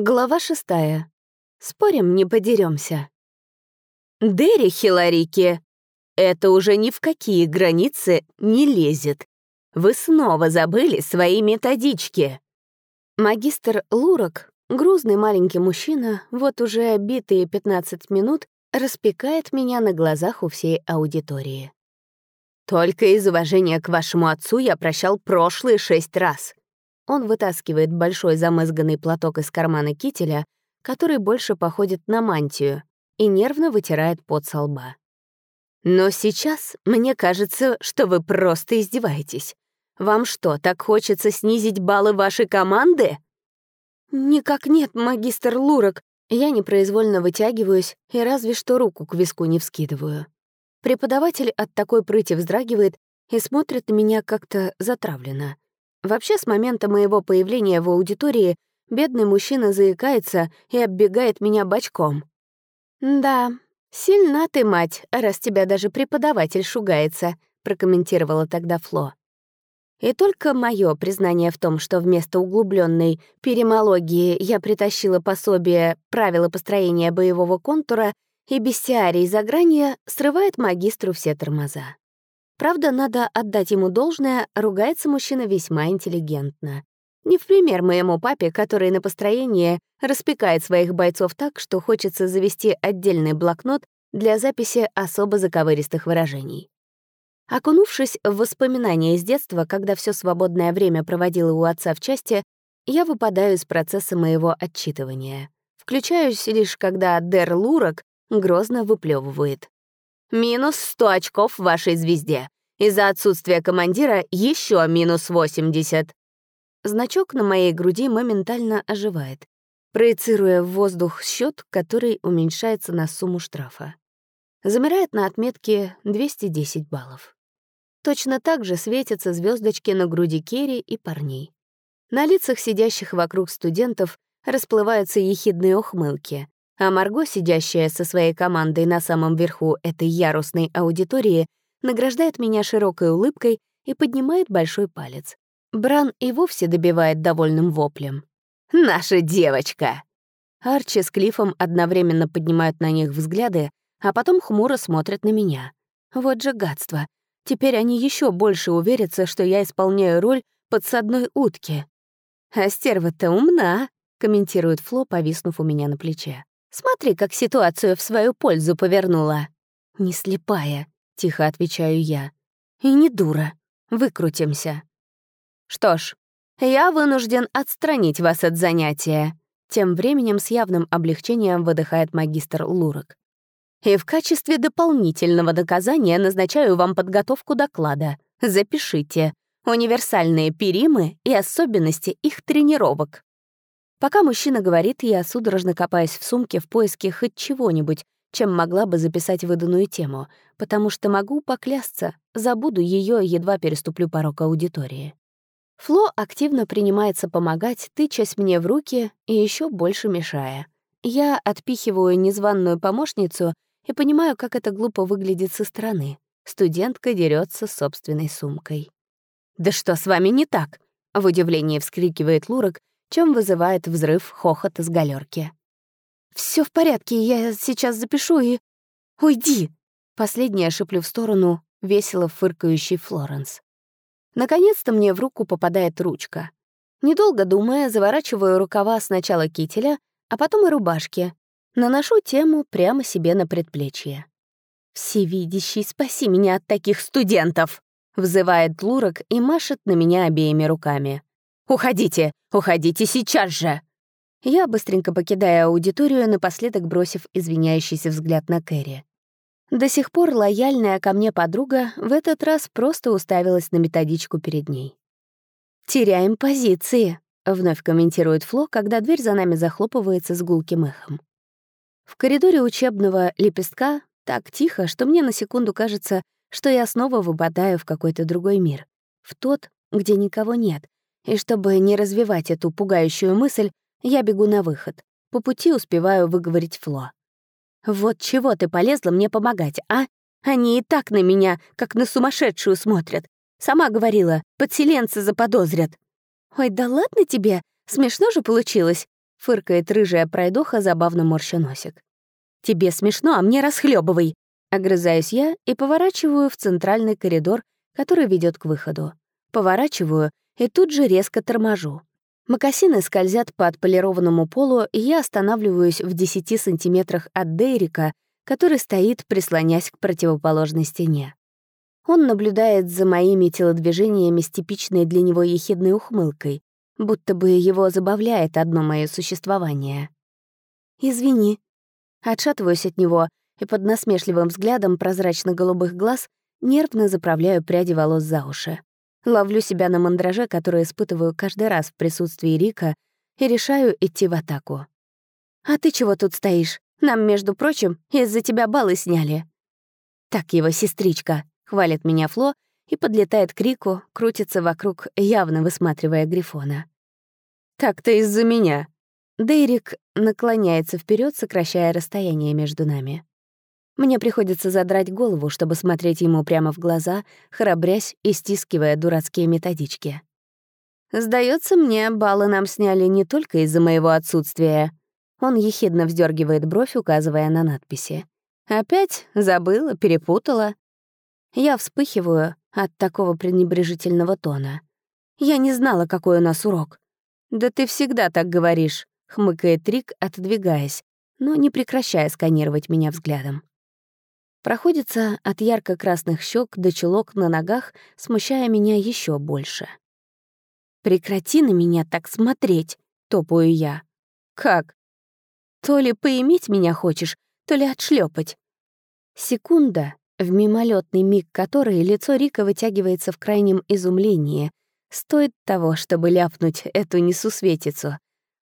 Глава шестая. Спорим, не подеремся. Дерри Хиларики, это уже ни в какие границы не лезет. Вы снова забыли свои методички. Магистр Лурок, грузный маленький мужчина, вот уже битые 15 минут, распекает меня на глазах у всей аудитории. Только из уважения к вашему отцу я прощал прошлые шесть раз. Он вытаскивает большой замызганный платок из кармана кителя, который больше походит на мантию, и нервно вытирает пот со лба. «Но сейчас мне кажется, что вы просто издеваетесь. Вам что, так хочется снизить баллы вашей команды?» «Никак нет, магистр Лурок». Я непроизвольно вытягиваюсь и разве что руку к виску не вскидываю. Преподаватель от такой прыти вздрагивает и смотрит на меня как-то затравленно. Вообще, с момента моего появления в аудитории бедный мужчина заикается и оббегает меня бочком. «Да, сильна ты, мать, раз тебя даже преподаватель шугается», прокомментировала тогда Фло. И только мое признание в том, что вместо углубленной перемологии я притащила пособие «Правила построения боевого контура» и бестиарий заграния, срывает магистру все тормоза. Правда, надо отдать ему должное, ругается мужчина весьма интеллигентно. Не в пример моему папе, который на построение распекает своих бойцов так, что хочется завести отдельный блокнот для записи особо заковыристых выражений. Окунувшись в воспоминания из детства, когда все свободное время проводила у отца в части, я выпадаю из процесса моего отчитывания. Включаюсь лишь, когда Дер Лурок грозно выплевывает. Минус 100 очков вашей звезде. Из-за отсутствия командира еще минус 80. Значок на моей груди моментально оживает, проецируя в воздух счет, который уменьшается на сумму штрафа. Замирает на отметке 210 баллов. Точно так же светятся звездочки на груди Керри и парней. На лицах сидящих вокруг студентов расплываются ехидные ухмылки, а Марго, сидящая со своей командой на самом верху этой ярусной аудитории, награждает меня широкой улыбкой и поднимает большой палец. Бран и вовсе добивает довольным воплем. «Наша девочка!» Арчи с Клиффом одновременно поднимают на них взгляды, а потом хмуро смотрят на меня. Вот же гадство. Теперь они еще больше уверятся, что я исполняю роль подсадной утки. «А стерва-то умна», — комментирует Фло, повиснув у меня на плече. Смотри, как ситуацию в свою пользу повернула. Не слепая, тихо отвечаю я. И не дура. Выкрутимся. Что ж, я вынужден отстранить вас от занятия. Тем временем с явным облегчением выдыхает магистр Лурок. И в качестве дополнительного доказания назначаю вам подготовку доклада. Запишите. Универсальные перимы и особенности их тренировок. Пока мужчина говорит, я судорожно копаюсь в сумке в поиске хоть чего-нибудь, чем могла бы записать выданную тему, потому что могу поклясться, забуду ее, едва переступлю порог аудитории. Фло активно принимается помогать, тычась мне в руки и еще больше мешая. Я отпихиваю незваную помощницу и понимаю, как это глупо выглядит со стороны. Студентка дерется собственной сумкой. «Да что с вами не так?» — в удивлении вскрикивает Лурок, чем вызывает взрыв хохота с галерки. Все в порядке, я сейчас запишу и... Уйди!» Последнее шиплю в сторону весело фыркающий Флоренс. Наконец-то мне в руку попадает ручка. Недолго думая, заворачиваю рукава сначала кителя, а потом и рубашки. Наношу тему прямо себе на предплечье. «Всевидящий, спаси меня от таких студентов!» — взывает Лурок и машет на меня обеими руками. «Уходите! Уходите сейчас же!» Я быстренько покидаю аудиторию, напоследок бросив извиняющийся взгляд на Кэрри. До сих пор лояльная ко мне подруга в этот раз просто уставилась на методичку перед ней. «Теряем позиции», — вновь комментирует Фло, когда дверь за нами захлопывается с гулким эхом. В коридоре учебного лепестка так тихо, что мне на секунду кажется, что я снова выпадаю в какой-то другой мир. В тот, где никого нет, и чтобы не развивать эту пугающую мысль, я бегу на выход. По пути успеваю выговорить Фло. «Вот чего ты полезла мне помогать, а? Они и так на меня, как на сумасшедшую смотрят. Сама говорила, подселенцы заподозрят». «Ой, да ладно тебе, смешно же получилось. — фыркает рыжая пройдоха, забавно морща носик. «Тебе смешно, а мне расхлебывай. Огрызаюсь я и поворачиваю в центральный коридор, который ведет к выходу. Поворачиваю и тут же резко торможу. Макасины скользят по отполированному полу, и я останавливаюсь в 10 сантиметрах от Дейрика, который стоит, прислонясь к противоположной стене. Он наблюдает за моими телодвижениями с типичной для него ехидной ухмылкой, будто бы его забавляет одно мое существование. «Извини». Отшатываюсь от него и под насмешливым взглядом прозрачно-голубых глаз нервно заправляю пряди волос за уши. Ловлю себя на мандраже, который испытываю каждый раз в присутствии Рика, и решаю идти в атаку. «А ты чего тут стоишь? Нам, между прочим, из-за тебя баллы сняли». «Так его, сестричка», — хвалит меня Фло и подлетает к Рику, крутится вокруг, явно высматривая Грифона. «Так-то из-за меня». Дейрик наклоняется вперед, сокращая расстояние между нами. Мне приходится задрать голову, чтобы смотреть ему прямо в глаза, храбрясь и стискивая дурацкие методички. Сдается мне, баллы нам сняли не только из-за моего отсутствия. Он ехидно вздергивает бровь, указывая на надписи. Опять забыла, перепутала. Я вспыхиваю от такого пренебрежительного тона. Я не знала, какой у нас урок. «Да ты всегда так говоришь», — хмыкает Рик, отодвигаясь, но не прекращая сканировать меня взглядом. Проходится от ярко-красных щек до чулок на ногах, смущая меня еще больше. «Прекрати на меня так смотреть», — топаю я. «Как?» «То ли поиметь меня хочешь, то ли отшлепать. Секунда, в мимолетный миг которой лицо Рика вытягивается в крайнем изумлении, стоит того, чтобы ляпнуть эту несусветицу.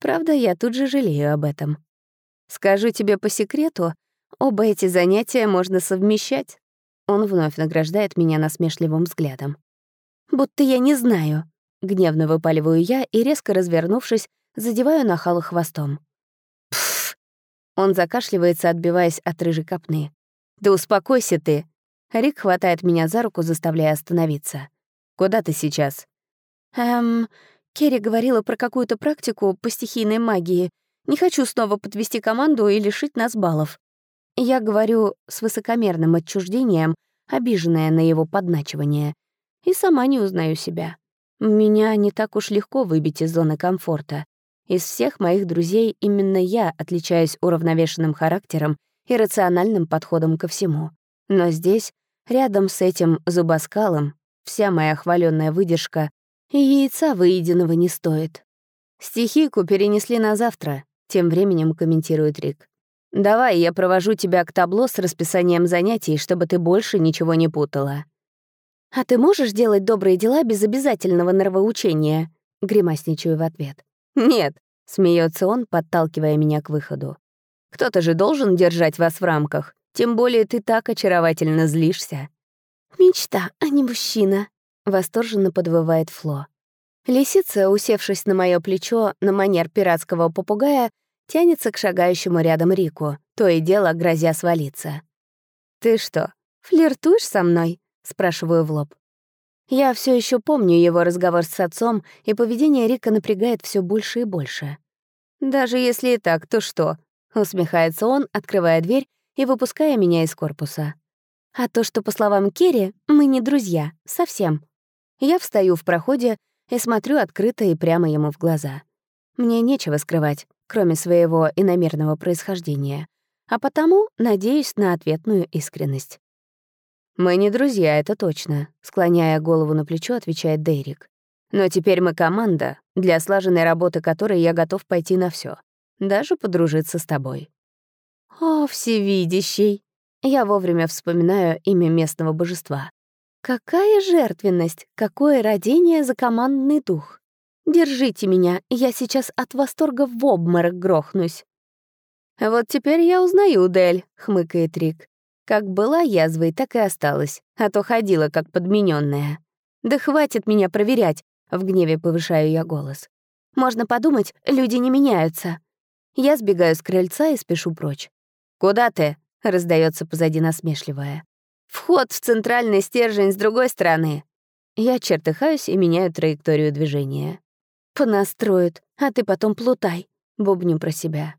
Правда, я тут же жалею об этом. Скажу тебе по секрету, Оба эти занятия можно совмещать. Он вновь награждает меня насмешливым взглядом. «Будто я не знаю». Гневно выпаливаю я и, резко развернувшись, задеваю нахалу хвостом. Пф! Он закашливается, отбиваясь от рыжей копны. «Да успокойся ты!» Рик хватает меня за руку, заставляя остановиться. «Куда ты сейчас?» «Эм...» Керри говорила про какую-то практику по стихийной магии. Не хочу снова подвести команду и лишить нас баллов. Я говорю с высокомерным отчуждением, обиженная на его подначивание, и сама не узнаю себя. Меня не так уж легко выбить из зоны комфорта. Из всех моих друзей именно я отличаюсь уравновешенным характером и рациональным подходом ко всему. Но здесь, рядом с этим зубоскалом, вся моя хваленная выдержка и яйца выеденного не стоит. Стихийку перенесли на завтра, тем временем комментирует Рик. Давай, я провожу тебя к табло с расписанием занятий, чтобы ты больше ничего не путала. А ты можешь делать добрые дела без обязательного нравоучения? Гримасничаю в ответ. Нет, смеется он, подталкивая меня к выходу. Кто-то же должен держать вас в рамках, тем более ты так очаровательно злишься. Мечта, а не мужчина, восторженно подвывает Фло. Лисица, усевшись на мое плечо на манер пиратского попугая, тянется к шагающему рядом Рику, то и дело грозя свалиться. «Ты что, флиртуешь со мной?» — спрашиваю в лоб. Я все еще помню его разговор с отцом, и поведение Рика напрягает все больше и больше. «Даже если и так, то что?» — усмехается он, открывая дверь и выпуская меня из корпуса. «А то, что, по словам Керри, мы не друзья, совсем». Я встаю в проходе и смотрю открыто и прямо ему в глаза. Мне нечего скрывать кроме своего иномерного происхождения, а потому надеюсь на ответную искренность. «Мы не друзья, это точно», — склоняя голову на плечо, отвечает Дейрик. «Но теперь мы команда, для слаженной работы которой я готов пойти на все, даже подружиться с тобой». «О, всевидящий!» Я вовремя вспоминаю имя местного божества. Какая жертвенность, какое родение за командный дух. Держите меня, я сейчас от восторга в обморок грохнусь». «Вот теперь я узнаю, Дель», — хмыкает Рик. «Как была язвой, так и осталась, а то ходила как подмененная. «Да хватит меня проверять», — в гневе повышаю я голос. «Можно подумать, люди не меняются». Я сбегаю с крыльца и спешу прочь. «Куда ты?» — раздается позади насмешливая. «Вход в центральный стержень с другой стороны». Я чертыхаюсь и меняю траекторию движения. Понастроят, а ты потом плутай. Бубню про себя.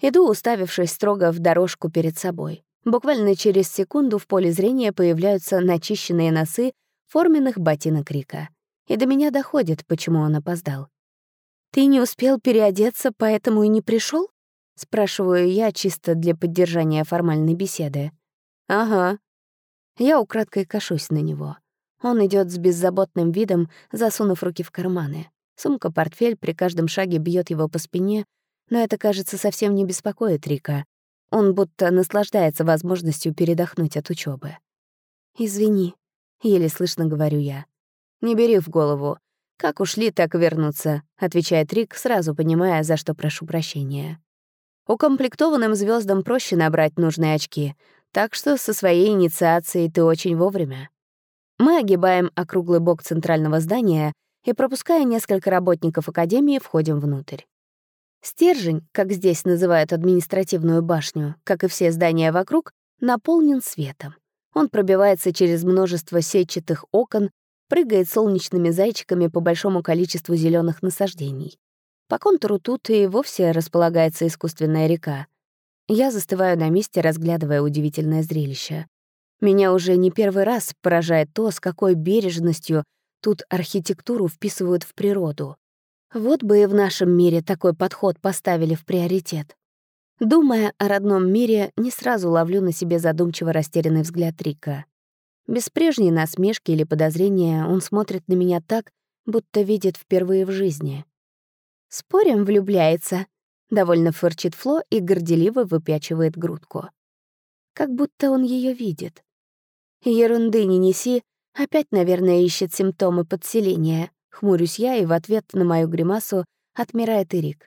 Иду, уставившись строго в дорожку перед собой. Буквально через секунду в поле зрения появляются начищенные носы форменных ботинок Рика. И до меня доходит, почему он опоздал. «Ты не успел переодеться, поэтому и не пришел? спрашиваю я чисто для поддержания формальной беседы. «Ага». Я украдкой кашусь на него. Он идет с беззаботным видом, засунув руки в карманы. Сумка-портфель при каждом шаге бьет его по спине, но это, кажется, совсем не беспокоит Рика. Он будто наслаждается возможностью передохнуть от учебы. «Извини», — еле слышно говорю я. «Не бери в голову. Как ушли, так и вернуться», — отвечает Рик, сразу понимая, за что прошу прощения. Укомплектованным звездам проще набрать нужные очки, так что со своей инициацией ты очень вовремя. Мы огибаем округлый бок центрального здания и, пропуская несколько работников Академии, входим внутрь. Стержень, как здесь называют административную башню, как и все здания вокруг, наполнен светом. Он пробивается через множество сетчатых окон, прыгает солнечными зайчиками по большому количеству зеленых насаждений. По контуру тут и вовсе располагается искусственная река. Я застываю на месте, разглядывая удивительное зрелище. Меня уже не первый раз поражает то, с какой бережностью тут архитектуру вписывают в природу. Вот бы и в нашем мире такой подход поставили в приоритет. Думая о родном мире, не сразу ловлю на себе задумчиво растерянный взгляд Рика. Без прежней насмешки или подозрения он смотрит на меня так, будто видит впервые в жизни. «Спорим, влюбляется», — довольно фырчит Фло и горделиво выпячивает грудку. Как будто он ее видит. Ерунды не неси, опять, наверное, ищет симптомы подселения. Хмурюсь я, и в ответ на мою гримасу отмирает Ирик.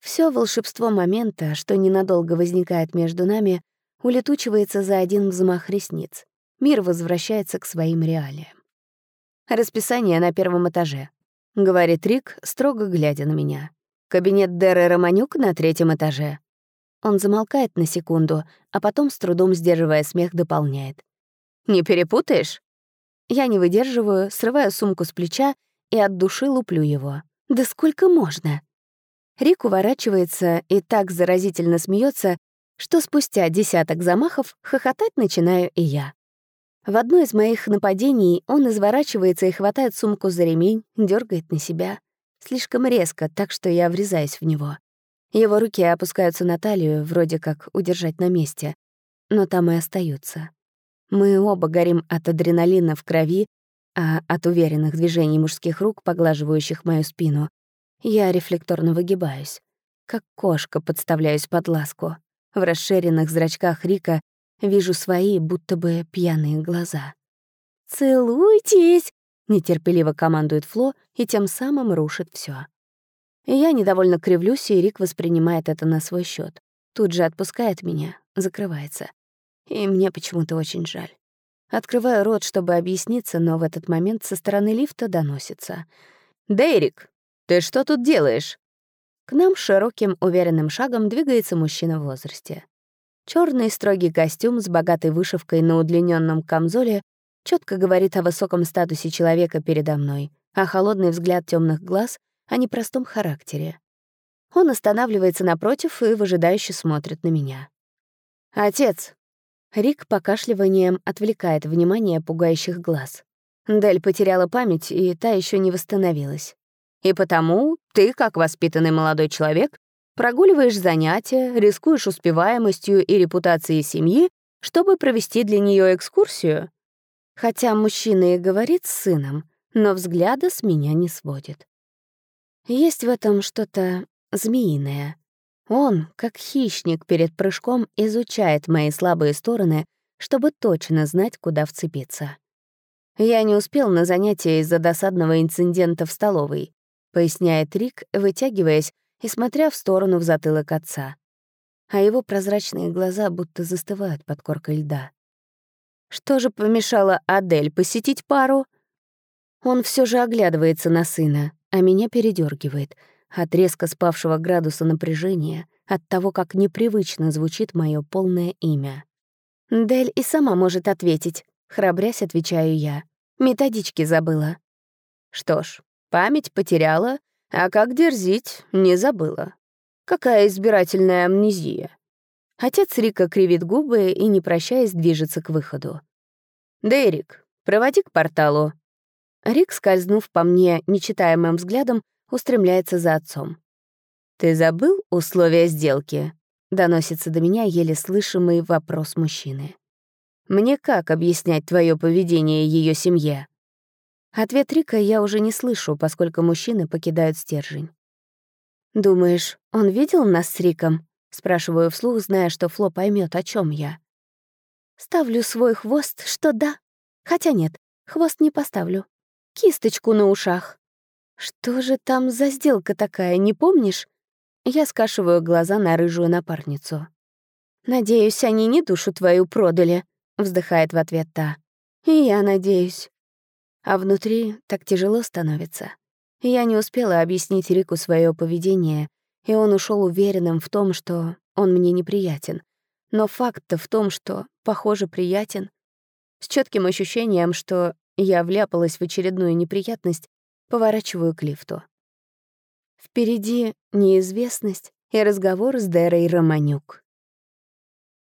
Все волшебство момента, что ненадолго возникает между нами, улетучивается за один взмах ресниц. Мир возвращается к своим реалиям. Расписание на первом этаже. — говорит Рик, строго глядя на меня. «Кабинет Деры Романюк на третьем этаже». Он замолкает на секунду, а потом, с трудом сдерживая смех, дополняет. «Не перепутаешь?» Я не выдерживаю, срываю сумку с плеча и от души луплю его. «Да сколько можно?» Рик уворачивается и так заразительно смеется, что спустя десяток замахов хохотать начинаю и я. В одно из моих нападений он изворачивается и хватает сумку за ремень, дергает на себя. Слишком резко, так что я врезаюсь в него. Его руки опускаются на талию, вроде как удержать на месте. Но там и остаются. Мы оба горим от адреналина в крови, а от уверенных движений мужских рук, поглаживающих мою спину, я рефлекторно выгибаюсь. Как кошка подставляюсь под ласку. В расширенных зрачках Рика Вижу свои, будто бы пьяные глаза. «Целуйтесь!» — нетерпеливо командует Фло и тем самым рушит все. Я недовольно кривлюсь, и Рик воспринимает это на свой счет. Тут же отпускает меня, закрывается. И мне почему-то очень жаль. Открываю рот, чтобы объясниться, но в этот момент со стороны лифта доносится. «Дейрик, ты что тут делаешь?» К нам широким, уверенным шагом двигается мужчина в возрасте. Черный строгий костюм с богатой вышивкой на удлиненном камзоле четко говорит о высоком статусе человека передо мной, а холодный взгляд темных глаз — о непростом характере. Он останавливается напротив и выжидающе смотрит на меня. «Отец!» Рик покашливанием отвлекает внимание пугающих глаз. Дель потеряла память, и та еще не восстановилась. И потому ты, как воспитанный молодой человек, Прогуливаешь занятия, рискуешь успеваемостью и репутацией семьи, чтобы провести для нее экскурсию. Хотя мужчина и говорит с сыном, но взгляда с меня не сводит. Есть в этом что-то змеиное. Он, как хищник перед прыжком, изучает мои слабые стороны, чтобы точно знать, куда вцепиться. «Я не успел на занятие из-за досадного инцидента в столовой», — поясняет Рик, вытягиваясь и смотря в сторону в затылок отца. А его прозрачные глаза будто застывают под коркой льда. Что же помешало Адель посетить пару? Он все же оглядывается на сына, а меня передергивает от резко спавшего градуса напряжения, от того, как непривычно звучит мое полное имя. Дель и сама может ответить, храбрясь отвечаю я. Методички забыла. Что ж, память потеряла, а как дерзить, не забыла. Какая избирательная амнезия. Отец Рика кривит губы и, не прощаясь, движется к выходу. «Дерек, проводи к порталу». Рик, скользнув по мне нечитаемым взглядом, устремляется за отцом. «Ты забыл условия сделки?» — доносится до меня еле слышимый вопрос мужчины. «Мне как объяснять твое поведение ее семье?» Ответ Рика я уже не слышу, поскольку мужчины покидают стержень. «Думаешь, он видел нас с Риком?» — спрашиваю вслух, зная, что Фло поймет, о чем я. Ставлю свой хвост, что да. Хотя нет, хвост не поставлю. Кисточку на ушах. Что же там за сделка такая, не помнишь? Я скашиваю глаза на рыжую напарницу. «Надеюсь, они не душу твою продали», — вздыхает в ответ та. «И я надеюсь». А внутри так тяжело становится. Я не успела объяснить Рику свое поведение, и он ушел уверенным в том, что он мне неприятен. Но факт-то в том, что, похоже, приятен. С четким ощущением, что я вляпалась в очередную неприятность, поворачиваю к лифту. Впереди неизвестность и разговор с Дерой Романюк.